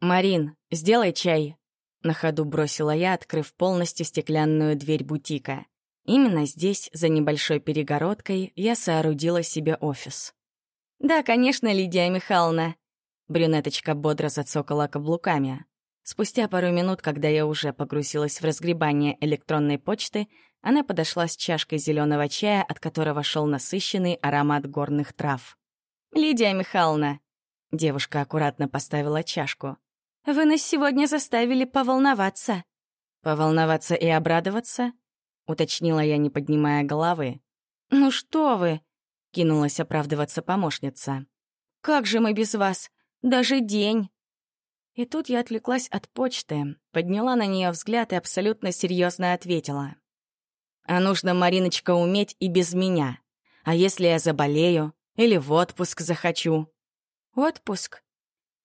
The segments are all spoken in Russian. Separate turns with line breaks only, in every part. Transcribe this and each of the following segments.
«Марин, сделай чай!» На ходу бросила я, открыв полностью стеклянную дверь бутика. Именно здесь, за небольшой перегородкой, я соорудила себе офис. «Да, конечно, Лидия Михайловна!» Брюнеточка бодро зацокала каблуками. Спустя пару минут, когда я уже погрузилась в разгребание электронной почты, она подошла с чашкой зеленого чая, от которого шел насыщенный аромат горных трав. «Лидия Михайловна!» Девушка аккуратно поставила чашку. «Вы нас сегодня заставили поволноваться». «Поволноваться и обрадоваться?» — уточнила я, не поднимая головы. «Ну что вы!» — кинулась оправдываться помощница. «Как же мы без вас? Даже день!» И тут я отвлеклась от почты, подняла на нее взгляд и абсолютно серьезно ответила. «А нужно, Мариночка, уметь и без меня. А если я заболею или в отпуск захочу?» «Отпуск?»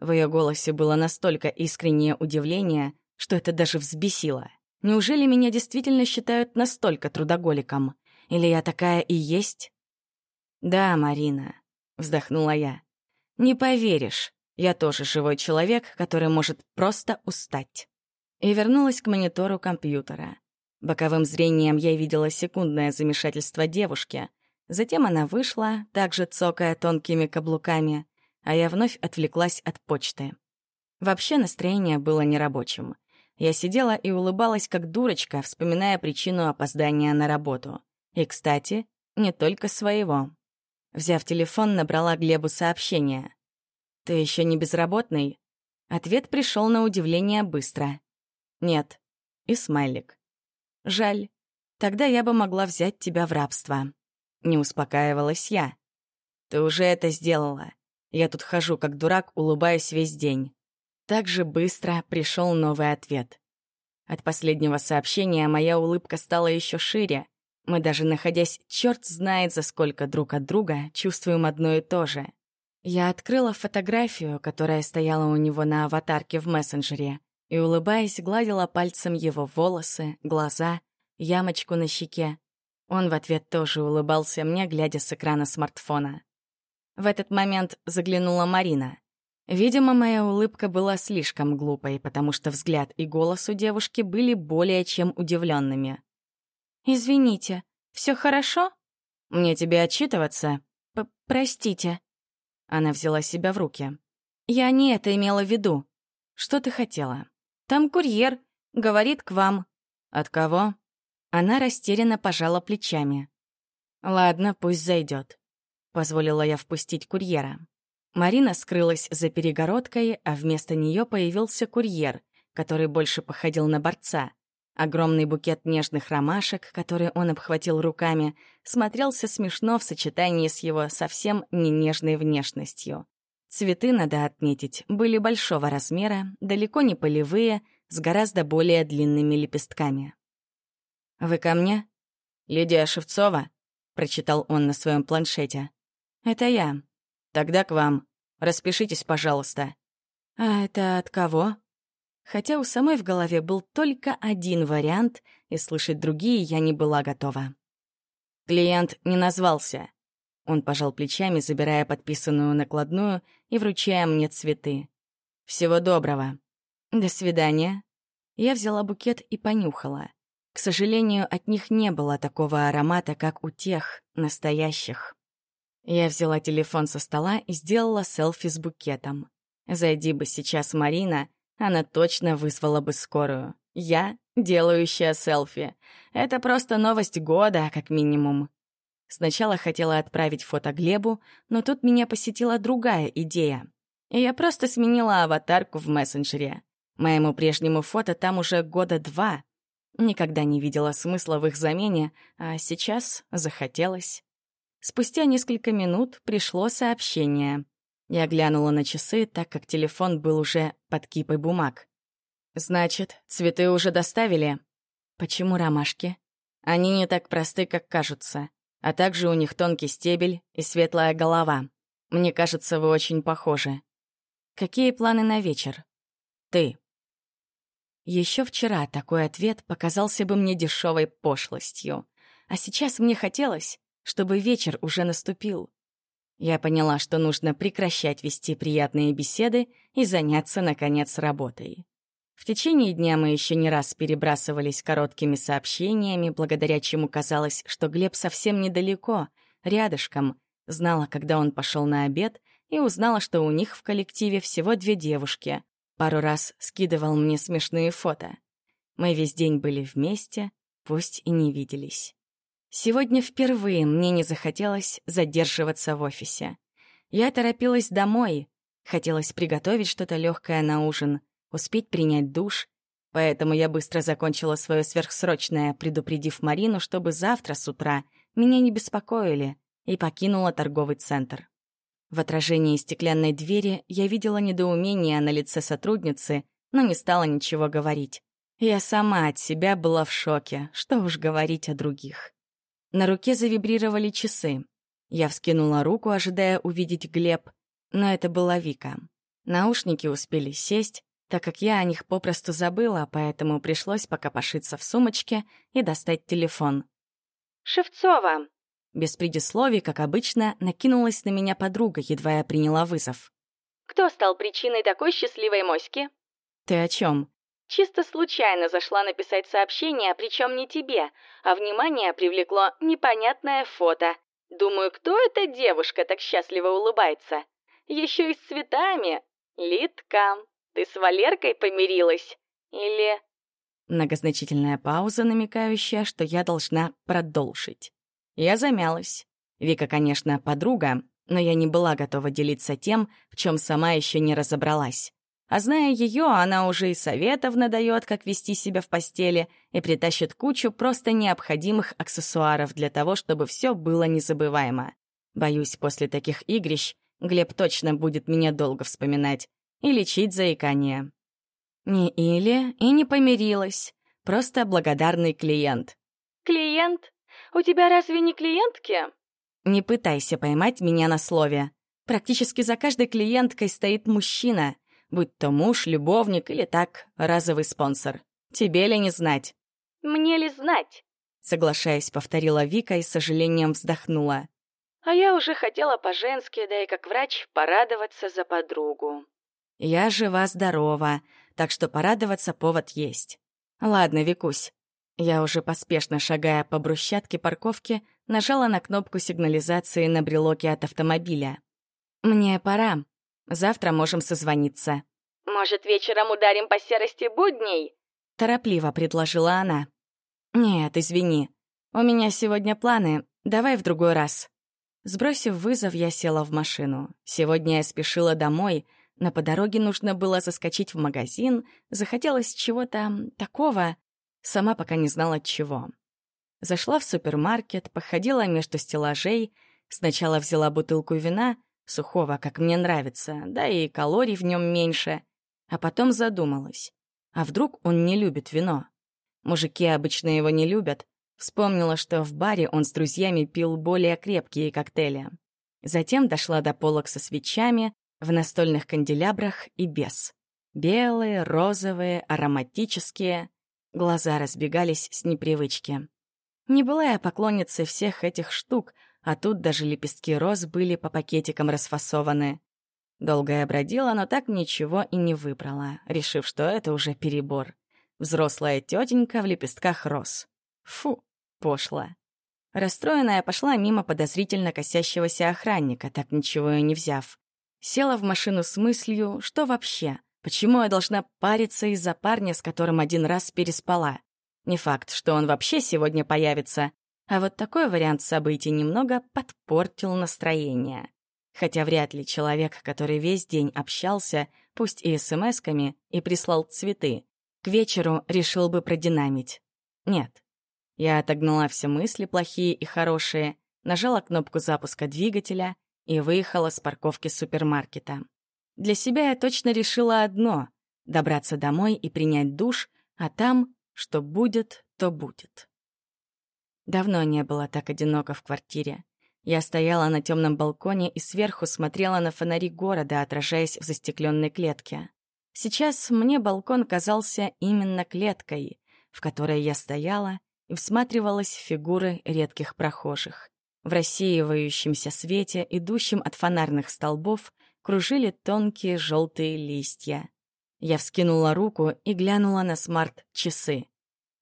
В ее голосе было настолько искреннее удивление, что это даже взбесило. Неужели меня действительно считают настолько трудоголиком? Или я такая и есть? «Да, Марина», — вздохнула я. «Не поверишь, я тоже живой человек, который может просто устать». И вернулась к монитору компьютера. Боковым зрением я видела секундное замешательство девушки. Затем она вышла, также цокая тонкими каблуками, а я вновь отвлеклась от почты. Вообще настроение было нерабочим. Я сидела и улыбалась как дурочка, вспоминая причину опоздания на работу. И, кстати, не только своего. Взяв телефон, набрала Глебу сообщение. «Ты еще не безработный?» Ответ пришел на удивление быстро. «Нет». И смайлик. «Жаль. Тогда я бы могла взять тебя в рабство». Не успокаивалась я. «Ты уже это сделала. Я тут хожу, как дурак, улыбаюсь весь день. Так же быстро пришел новый ответ. От последнего сообщения моя улыбка стала еще шире. Мы даже находясь черт знает за сколько друг от друга, чувствуем одно и то же. Я открыла фотографию, которая стояла у него на аватарке в мессенджере, и, улыбаясь, гладила пальцем его волосы, глаза, ямочку на щеке. Он в ответ тоже улыбался мне, глядя с экрана смартфона. В этот момент заглянула Марина. Видимо, моя улыбка была слишком глупой, потому что взгляд и голос у девушки были более чем удивленными. «Извините, все хорошо? Мне тебе отчитываться? П Простите». Она взяла себя в руки. «Я не это имела в виду. Что ты хотела? Там курьер. Говорит к вам». «От кого?» Она растерянно пожала плечами. «Ладно, пусть зайдет позволила я впустить курьера. Марина скрылась за перегородкой, а вместо нее появился курьер, который больше походил на борца. Огромный букет нежных ромашек, который он обхватил руками, смотрелся смешно в сочетании с его совсем не нежной внешностью. Цветы, надо отметить, были большого размера, далеко не полевые, с гораздо более длинными лепестками. «Вы ко мне?» «Лидия Шевцова», — прочитал он на своем планшете. «Это я. Тогда к вам. Распишитесь, пожалуйста». «А это от кого?» Хотя у самой в голове был только один вариант, и слышать другие я не была готова. Клиент не назвался. Он пожал плечами, забирая подписанную накладную и вручая мне цветы. «Всего доброго». «До свидания». Я взяла букет и понюхала. К сожалению, от них не было такого аромата, как у тех, настоящих. Я взяла телефон со стола и сделала селфи с букетом. Зайди бы сейчас Марина, она точно вызвала бы скорую. Я — делающая селфи. Это просто новость года, как минимум. Сначала хотела отправить фото Глебу, но тут меня посетила другая идея. И я просто сменила аватарку в мессенджере. Моему прежнему фото там уже года два. Никогда не видела смысла в их замене, а сейчас захотелось. Спустя несколько минут пришло сообщение. Я глянула на часы, так как телефон был уже под кипой бумаг. «Значит, цветы уже доставили?» «Почему ромашки?» «Они не так просты, как кажутся. А также у них тонкий стебель и светлая голова. Мне кажется, вы очень похожи. Какие планы на вечер?» «Ты». Еще вчера такой ответ показался бы мне дешевой пошлостью. А сейчас мне хотелось, чтобы вечер уже наступил. Я поняла, что нужно прекращать вести приятные беседы и заняться, наконец, работой. В течение дня мы еще не раз перебрасывались короткими сообщениями, благодаря чему казалось, что Глеб совсем недалеко, рядышком. Знала, когда он пошел на обед, и узнала, что у них в коллективе всего две девушки. Пару раз скидывал мне смешные фото. Мы весь день были вместе, пусть и не виделись. Сегодня впервые мне не захотелось задерживаться в офисе. Я торопилась домой, хотелось приготовить что-то легкое на ужин, успеть принять душ, поэтому я быстро закончила свое сверхсрочное, предупредив Марину, чтобы завтра с утра меня не беспокоили, и покинула торговый центр. В отражении стеклянной двери я видела недоумение на лице сотрудницы, но не стала ничего говорить. Я сама от себя была в шоке, что уж говорить о других. На руке завибрировали часы. Я вскинула руку, ожидая увидеть Глеб, но это была Вика. Наушники успели сесть, так как я о них попросту забыла, поэтому пришлось пока пошиться в сумочке и достать телефон.
«Шевцова!»
Без предисловий, как обычно, накинулась на меня подруга, едва я приняла вызов.
«Кто стал причиной такой счастливой моськи?»
«Ты о чем?
Чисто случайно зашла написать сообщение, причем не тебе, а внимание привлекло непонятное фото. Думаю, кто эта девушка так счастливо улыбается? Еще и с цветами. Литка, ты с Валеркой помирилась? Или...
Многозначительная пауза, намекающая, что я должна продолжить. Я замялась. Вика, конечно, подруга, но я не была готова делиться тем, в чем сама еще не разобралась. А зная ее, она уже и советов надает, как вести себя в постели, и притащит кучу просто необходимых аксессуаров для того, чтобы все было незабываемо. Боюсь, после таких игрищ Глеб точно будет меня долго вспоминать и лечить заикание. Не или и не помирилась, просто благодарный клиент.
«Клиент? У тебя разве не клиентки?»
Не пытайся поймать меня на слове. Практически за каждой клиенткой стоит мужчина — будь то муж, любовник или так, разовый спонсор. Тебе ли не знать?
Мне ли знать?
Соглашаясь, повторила Вика и с сожалением вздохнула.
А я уже хотела по-женски, да и как врач, порадоваться за подругу.
Я жива-здорова, так что порадоваться повод есть. Ладно, Викусь. Я уже поспешно шагая по брусчатке парковки, нажала на кнопку сигнализации на брелоке от автомобиля. Мне пора. Завтра можем созвониться».
«Может, вечером ударим по серости будней?»
— торопливо предложила она. «Нет, извини. У меня сегодня планы. Давай в другой раз». Сбросив вызов, я села в машину. Сегодня я спешила домой, но по дороге нужно было заскочить в магазин, захотелось чего-то такого, сама пока не знала чего. Зашла в супермаркет, походила между стеллажей, сначала взяла бутылку вина, Сухого, как мне нравится, да и калорий в нем меньше. А потом задумалась. А вдруг он не любит вино? Мужики обычно его не любят. Вспомнила, что в баре он с друзьями пил более крепкие коктейли. Затем дошла до полок со свечами, в настольных канделябрах и без. Белые, розовые, ароматические. Глаза разбегались с непривычки. Не была я поклонницей всех этих штук, а тут даже лепестки роз были по пакетикам расфасованы. Долго я бродила, но так ничего и не выбрала, решив, что это уже перебор. Взрослая тетенька в лепестках роз. Фу, пошла. Расстроенная пошла мимо подозрительно косящегося охранника, так ничего и не взяв. Села в машину с мыслью, что вообще, почему я должна париться из-за парня, с которым один раз переспала. Не факт, что он вообще сегодня появится, а вот такой вариант событий немного подпортил настроение. Хотя вряд ли человек, который весь день общался, пусть и смс-ками, и прислал цветы, к вечеру решил бы продинамить. Нет. Я отогнала все мысли, плохие и хорошие, нажала кнопку запуска двигателя и выехала с парковки супермаркета. Для себя я точно решила одно — добраться домой и принять душ, а там, что будет, то будет. Давно не было так одиноко в квартире. Я стояла на темном балконе и сверху смотрела на фонари города, отражаясь в застекленной клетке. Сейчас мне балкон казался именно клеткой, в которой я стояла и всматривалась в фигуры редких прохожих. В рассеивающемся свете, идущем от фонарных столбов, кружили тонкие желтые листья. Я вскинула руку и глянула на смарт-часы.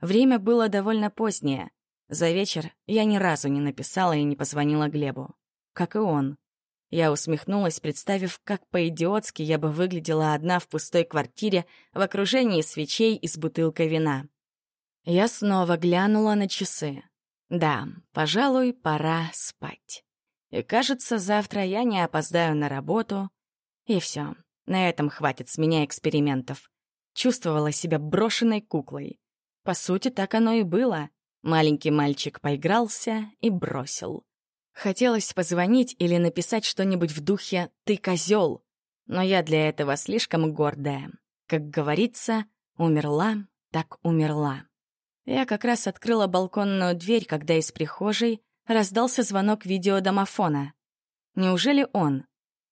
Время было довольно позднее. За вечер я ни разу не написала и не позвонила Глебу. Как и он. Я усмехнулась, представив, как по-идиотски я бы выглядела одна в пустой квартире в окружении свечей и с бутылкой вина. Я снова глянула на часы. Да, пожалуй, пора спать. И кажется, завтра я не опоздаю на работу, и все. На этом хватит с меня экспериментов. Чувствовала себя брошенной куклой. По сути, так оно и было. Маленький мальчик поигрался и бросил. Хотелось позвонить или написать что-нибудь в духе «ты козел», но я для этого слишком гордая. Как говорится, умерла, так умерла. Я как раз открыла балконную дверь, когда из прихожей раздался звонок видеодомофона. Неужели он?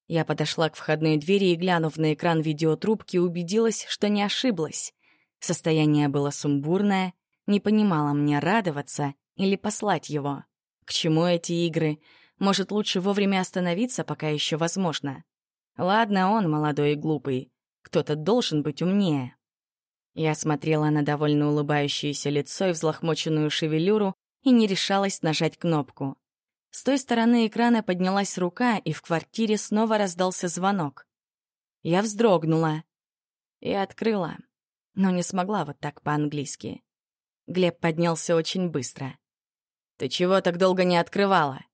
Я подошла к входной двери и, глянув на экран видеотрубки, убедилась, что не ошиблась. Состояние было сумбурное, не понимала мне радоваться или послать его. К чему эти игры? Может, лучше вовремя остановиться, пока еще возможно. Ладно, он молодой и глупый. Кто-то должен быть умнее. Я смотрела на довольно улыбающееся лицо и взлохмоченную шевелюру и не решалась нажать кнопку. С той стороны экрана поднялась рука, и в квартире снова раздался звонок. Я вздрогнула и открыла, но не смогла вот так по-английски. Глеб поднялся очень быстро. «Ты чего так долго не открывала?»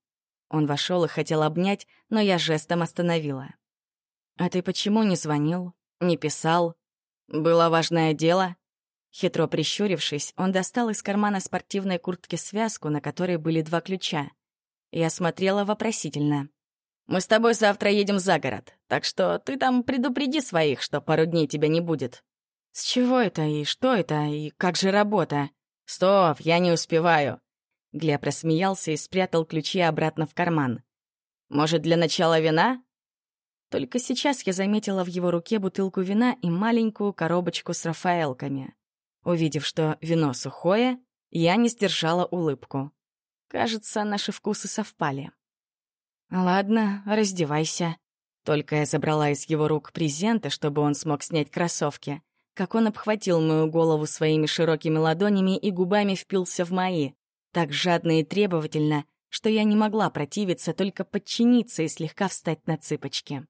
Он вошел и хотел обнять, но я жестом остановила. «А ты почему не звонил? Не писал? Было важное дело?» Хитро прищурившись, он достал из кармана спортивной куртки связку, на которой были два ключа. Я смотрела вопросительно. «Мы с тобой завтра едем за город, так что ты там предупреди своих, что пару дней тебя не будет». «С чего это и что это и как же работа?» «Стоп, я не успеваю». Глеб рассмеялся и спрятал ключи обратно в карман. «Может, для начала вина?» Только сейчас я заметила в его руке бутылку вина и маленькую коробочку с рафаэлками. Увидев, что вино сухое, я не сдержала улыбку. Кажется, наши вкусы совпали. «Ладно, раздевайся». Только я забрала из его рук презенты, чтобы он смог снять кроссовки, как он обхватил мою голову своими широкими ладонями и губами впился в мои, так жадно и требовательно, что я не могла противиться, только подчиниться и слегка встать на цыпочки.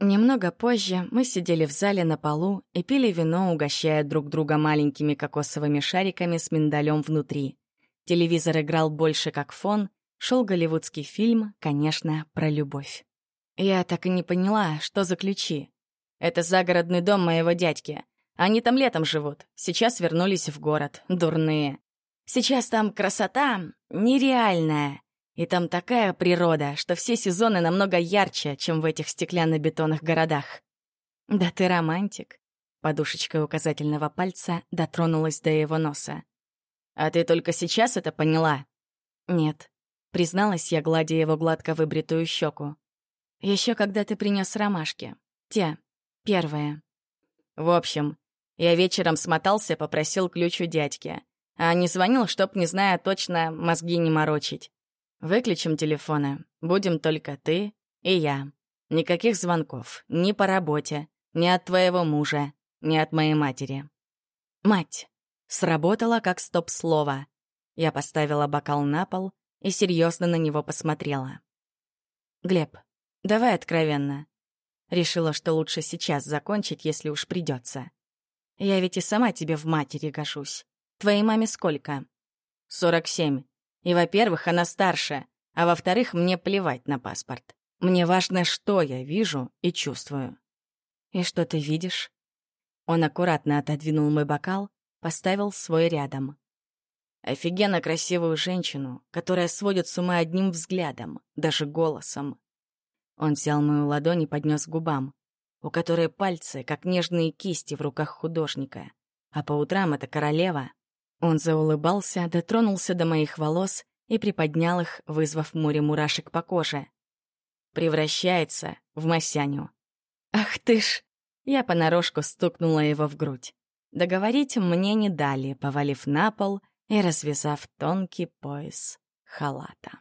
Немного позже мы сидели в зале на полу и пили вино, угощая друг друга маленькими кокосовыми шариками с миндалем внутри. Телевизор играл больше как фон, шел голливудский фильм, конечно, про любовь. Я так и не поняла, что за ключи. Это загородный дом моего дядьки. Они там летом живут, сейчас вернулись в город, дурные. Сейчас там красота нереальная. И там такая природа, что все сезоны намного ярче, чем в этих стеклянно-бетонных городах. Да ты романтик. Подушечка указательного пальца дотронулась до его носа. «А ты только сейчас это поняла?» «Нет», — призналась я, гладя его гладко выбритую щеку. Еще когда ты принес ромашки. Те, первые». «В общем, я вечером смотался, попросил ключ у дядьки. А не звонил, чтоб, не зная точно, мозги не морочить. Выключим телефоны. Будем только ты и я. Никаких звонков. Ни по работе, ни от твоего мужа, ни от моей матери. Мать. Сработало как стоп-слово. Я поставила бокал на пол и серьезно на него посмотрела. «Глеб, давай откровенно». Решила, что лучше сейчас закончить, если уж придется. Я ведь и сама тебе в матери гожусь. Твоей маме сколько? Сорок семь. И, во-первых, она старше, а во-вторых, мне плевать на паспорт. Мне важно, что я вижу и чувствую. И что ты видишь? Он аккуратно отодвинул мой бокал поставил свой рядом. Офигенно красивую женщину, которая сводит с ума одним взглядом, даже голосом. Он взял мою ладонь и поднес к губам, у которой пальцы, как нежные кисти в руках художника. А по утрам это королева. Он заулыбался, дотронулся до моих волос и приподнял их, вызвав море мурашек по коже. Превращается в Масяню. «Ах ты ж!» Я понарошку стукнула его в грудь. Договорить мне не дали, повалив на пол и развязав тонкий пояс халата.